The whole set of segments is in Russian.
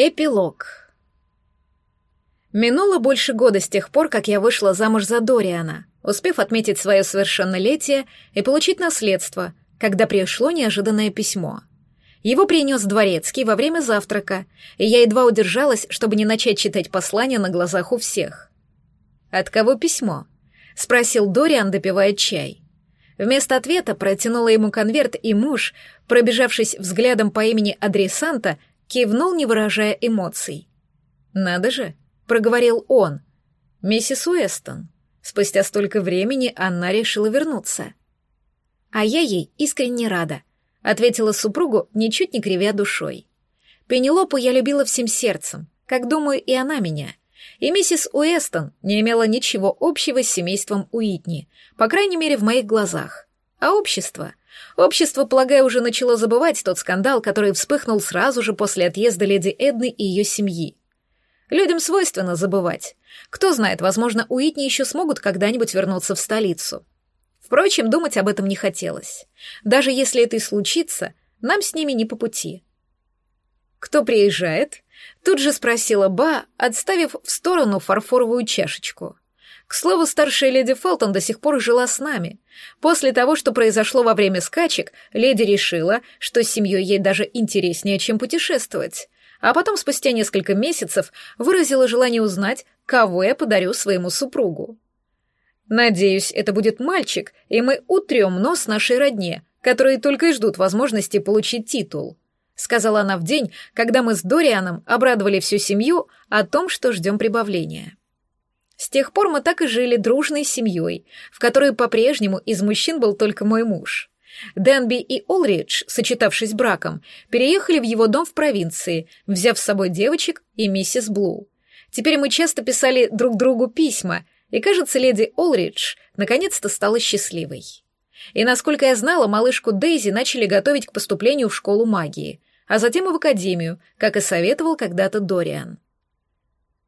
Эпилог. Минуло больше года с тех пор, как я вышла замуж за Дориана, успев отметить свое совершеннолетие и получить наследство, когда пришло неожиданное письмо. Его принес дворецкий во время завтрака, и я едва удержалась, чтобы не начать читать послание на глазах у всех. «От кого письмо?» — спросил Дориан, допивая чай. Вместо ответа протянула ему конверт, и муж, пробежавшись взглядом по имени адресанта, кивнул, не выражая эмоций. «Надо же», — проговорил он. «Миссис Уэстон». Спустя столько времени она решила вернуться. «А я ей искренне рада», — ответила супругу, ничуть не кривя душой. «Пенелопу я любила всем сердцем, как, думаю, и она меня. И миссис Уэстон не имела ничего общего с семейством Уитни, по крайней мере, в моих глазах. А общество? Общество, полагаю, уже начало забывать тот скандал, который вспыхнул сразу же после отъезда леди Эдны и ее семьи. Людям свойственно забывать. Кто знает, возможно, Уитни еще смогут когда-нибудь вернуться в столицу. Впрочем, думать об этом не хотелось. Даже если это и случится, нам с ними не по пути. «Кто приезжает?» Тут же спросила Ба, отставив в сторону фарфоровую чашечку. К слову, старшая леди Фелтон до сих пор жила с нами. После того, что произошло во время скачек, леди решила, что с семьей ей даже интереснее, чем путешествовать. А потом, спустя несколько месяцев, выразила желание узнать, кого я подарю своему супругу. Надеюсь, это будет мальчик, и мы утрем нос нашей родне, которые только и ждут возможности получить титул. Сказала она в день, когда мы с Дорианом обрадовали всю семью о том, что ждем прибавления. С тех пор мы так и жили дружной семьей, в которой по-прежнему из мужчин был только мой муж. Дэнби и Олридж, сочетавшись браком, переехали в его дом в провинции, взяв с собой девочек и миссис Блу. Теперь мы часто писали друг другу письма, и, кажется, леди Олридж наконец-то стала счастливой. И, насколько я знала, малышку Дейзи начали готовить к поступлению в школу магии, а затем и в академию, как и советовал когда-то Дориан.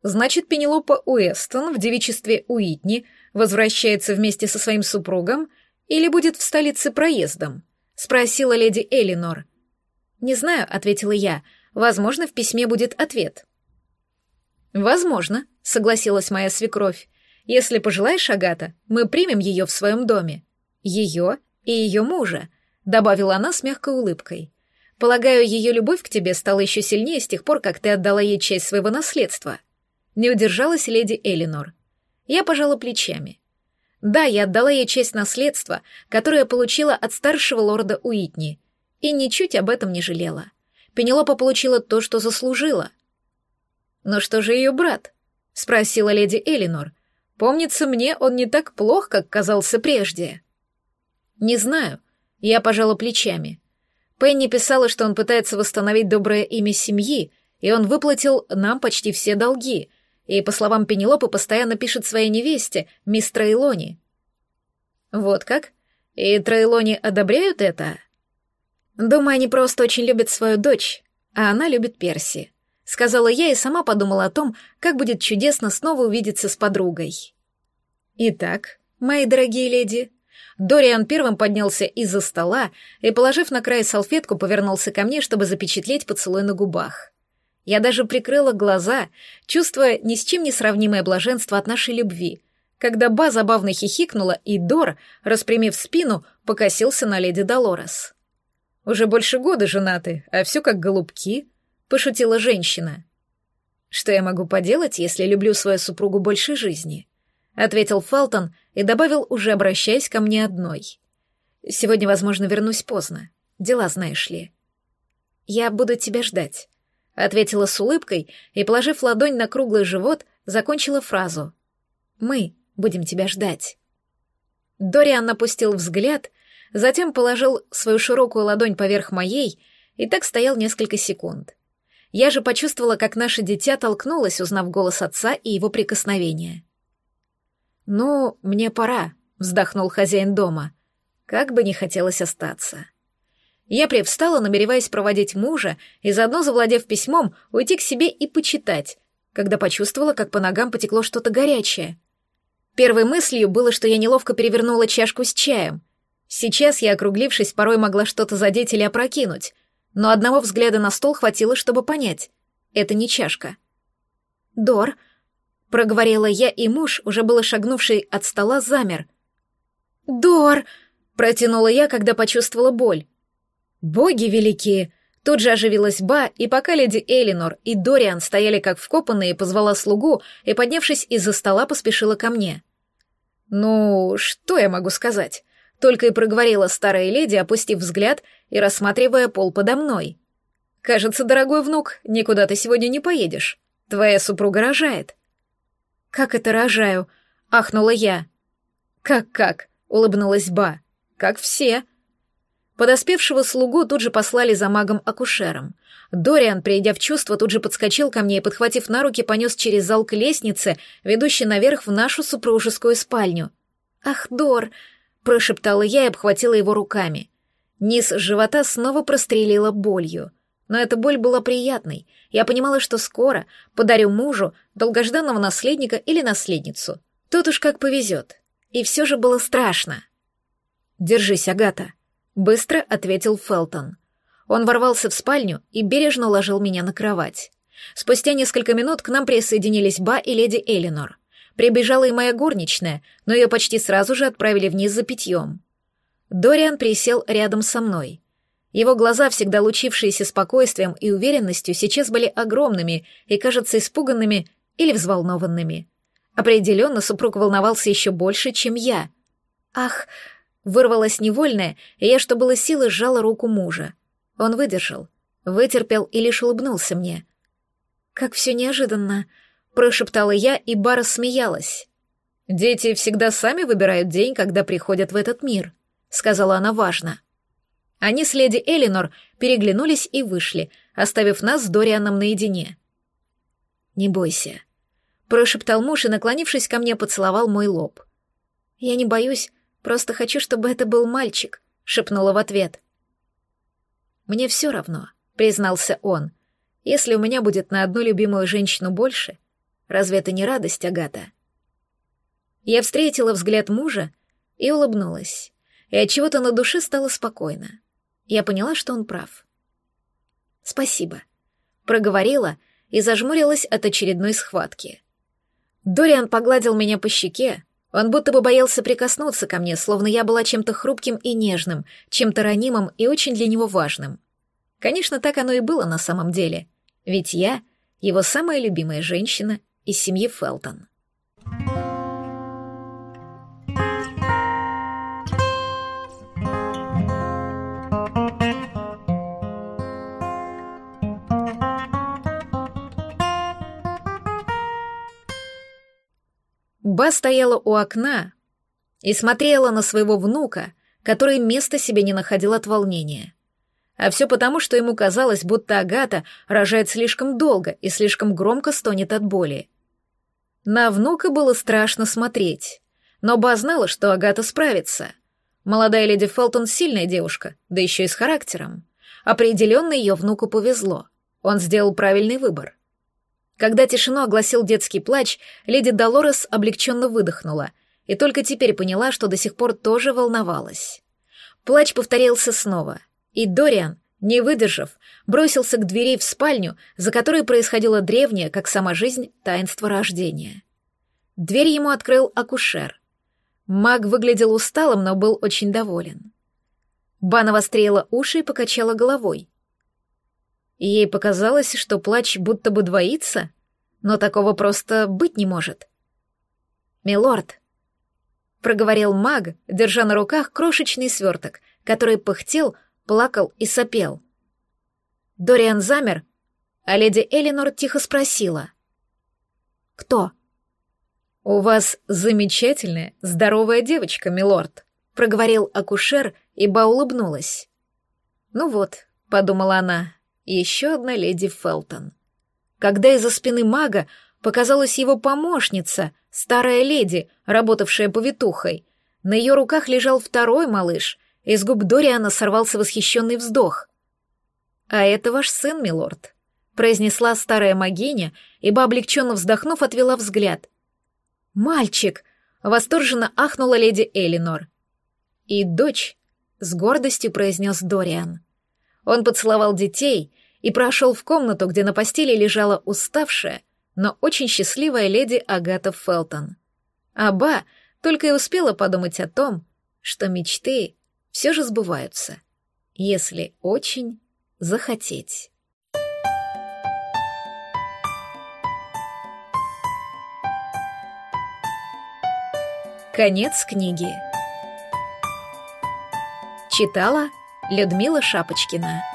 Значит, Пенелопа Уэстон в девичестве Уитни возвращается вместе со своим супругом или будет в столице проездом? Спросила леди Элинор. Не знаю, ответила я. Возможно, в письме будет ответ. Возможно, согласилась моя свекровь. Если пожелаешь, Агата, мы примем ее в своем доме. Ее и ее мужа, добавила она с мягкой улыбкой. Полагаю, ее любовь к тебе стала еще сильнее с тех пор, как ты отдала ей часть своего наследства. Не удержалась леди Элинор. Я пожала плечами. Да, я отдала ей часть наследства, которое получила от старшего лорда Уитни, и ничуть об этом не жалела. Пенелопа получила то, что заслужила. «Но что же ее брат?» — спросила леди Элинор. «Помнится мне, он не так плох, как казался прежде». «Не знаю», — я пожала плечами. Пенни писала, что он пытается восстановить доброе имя семьи, и он выплатил нам почти все долги — и, по словам Пенелопы, постоянно пишет своей невесте, мисс Трейлони. Вот как? И Трейлони одобряют это? Думаю, они просто очень любят свою дочь, а она любит Перси. Сказала я и сама подумала о том, как будет чудесно снова увидеться с подругой. Итак, мои дорогие леди, Дориан первым поднялся из-за стола и, положив на край салфетку, повернулся ко мне, чтобы запечатлеть поцелуй на губах. Я даже прикрыла глаза, чувствуя ни с чем не сравнимое блаженство от нашей любви, когда Ба забавно хихикнула, и Дор, распрямив спину, покосился на леди Долорес. «Уже больше года женаты, а все как голубки», — пошутила женщина. «Что я могу поделать, если люблю свою супругу больше жизни?» — ответил Фелтон и добавил, уже обращаясь ко мне одной. «Сегодня, возможно, вернусь поздно. Дела знаешь ли». «Я буду тебя ждать», ответила с улыбкой и, положив ладонь на круглый живот, закончила фразу. «Мы будем тебя ждать». Дориан напустил взгляд, затем положил свою широкую ладонь поверх моей и так стоял несколько секунд. Я же почувствовала, как наше дитя толкнулось, узнав голос отца и его прикосновение. «Ну, мне пора», — вздохнул хозяин дома. «Как бы не хотелось остаться». Я привстала, намереваясь проводить мужа и заодно, завладев письмом, уйти к себе и почитать, когда почувствовала, как по ногам потекло что-то горячее. Первой мыслью было, что я неловко перевернула чашку с чаем. Сейчас я, округлившись, порой могла что-то задеть или опрокинуть, но одного взгляда на стол хватило, чтобы понять. Это не чашка. «Дор», — проговорила я, и муж, уже было шагнувший от стола, замер. «Дор», — протянула я, когда почувствовала боль. «Боги великие!» Тут же оживилась Ба, и пока леди Элинор и Дориан стояли как вкопанные, позвала слугу и, поднявшись из-за стола, поспешила ко мне. «Ну, что я могу сказать?» Только и проговорила старая леди, опустив взгляд и рассматривая пол подо мной. «Кажется, дорогой внук, никуда ты сегодня не поедешь. Твоя супруга рожает». «Как это рожаю?» — ахнула я. «Как-как?» — улыбнулась Ба. «Как все». Подоспевшего слугу тут же послали за магом-акушером. Дориан, придя в чувство, тут же подскочил ко мне и, подхватив на руки, понес через зал к лестнице, ведущей наверх в нашу супружескую спальню. «Ах, Дор!» — прошептала я и обхватила его руками. Низ живота снова прострелила болью. Но эта боль была приятной. Я понимала, что скоро подарю мужу долгожданного наследника или наследницу. Тут уж как повезет. И все же было страшно. «Держись, Агата», Быстро ответил Фелтон. Он ворвался в спальню и бережно уложил меня на кровать. Спустя несколько минут к нам присоединились Ба и леди Элинор. Прибежала и моя горничная, но ее почти сразу же отправили вниз за питьем. Дориан присел рядом со мной. Его глаза, всегда лучившиеся спокойствием и уверенностью, сейчас были огромными и, кажется, испуганными или взволнованными. Определенно, супруг волновался еще больше, чем я. «Ах!» Вырвалась невольная, и я, что было силы, сжала руку мужа. Он выдержал, вытерпел и лишь улыбнулся мне. «Как все неожиданно», — прошептала я, и Бара смеялась. «Дети всегда сами выбирают день, когда приходят в этот мир», — сказала она важно. Они с леди Элинор переглянулись и вышли, оставив нас с Дорианом наедине. «Не бойся», — прошептал муж и, наклонившись ко мне, поцеловал мой лоб. «Я не боюсь, Просто хочу, чтобы это был мальчик», — шепнула в ответ. «Мне все равно», — признался он. «Если у меня будет на одну любимую женщину больше, разве это не радость, Агата?» Я встретила взгляд мужа и улыбнулась, и от чего то на душе стало спокойно. Я поняла, что он прав. «Спасибо», — проговорила и зажмурилась от очередной схватки. Дориан погладил меня по щеке, он будто бы боялся прикоснуться ко мне, словно я была чем-то хрупким и нежным, чем-то ранимым и очень для него важным. Конечно, так оно и было на самом деле, ведь я — его самая любимая женщина из семьи Фелтон. Ба стояла у окна и смотрела на своего внука, который места себе не находил от волнения. А все потому, что ему казалось, будто Агата рожает слишком долго и слишком громко стонет от боли. На внука было страшно смотреть, но Ба знала, что Агата справится. Молодая леди Фелтон сильная девушка, да еще и с характером. Определенно ее внуку повезло. Он сделал правильный выбор. Когда тишину огласил детский плач, леди Долорес облегченно выдохнула и только теперь поняла, что до сих пор тоже волновалась. Плач повторился снова, и Дориан, не выдержав, бросился к двери в спальню, за которой происходило древнее, как сама жизнь, таинство рождения. Дверь ему открыл акушер. Маг выглядел усталым, но был очень доволен. Бана вострела уши и покачала головой. Ей показалось, что плач будто бы двоится, но такого просто быть не может. «Милорд», — проговорил маг, держа на руках крошечный сверток, который пыхтел, плакал и сопел. Дориан замер, а леди Элинор тихо спросила. «Кто?» «У вас замечательная, здоровая девочка, милорд», — проговорил акушер, ибо улыбнулась. «Ну вот», — подумала она, и еще одна леди Фелтон. Когда из-за спины мага показалась его помощница, старая леди, работавшая повитухой, на ее руках лежал второй малыш, из губ Дориана сорвался восхищенный вздох. «А это ваш сын, милорд», — произнесла старая магиня, ибо, облегченно вздохнув, отвела взгляд. «Мальчик!» — восторженно ахнула леди Элинор. «И дочь», — с гордостью произнес Дориан. Он поцеловал детей, и прошел в комнату, где на постели лежала уставшая, но очень счастливая леди Агата Фелтон. Аба только и успела подумать о том, что мечты все же сбываются, если очень захотеть. Конец книги. Читала Людмила Шапочкина.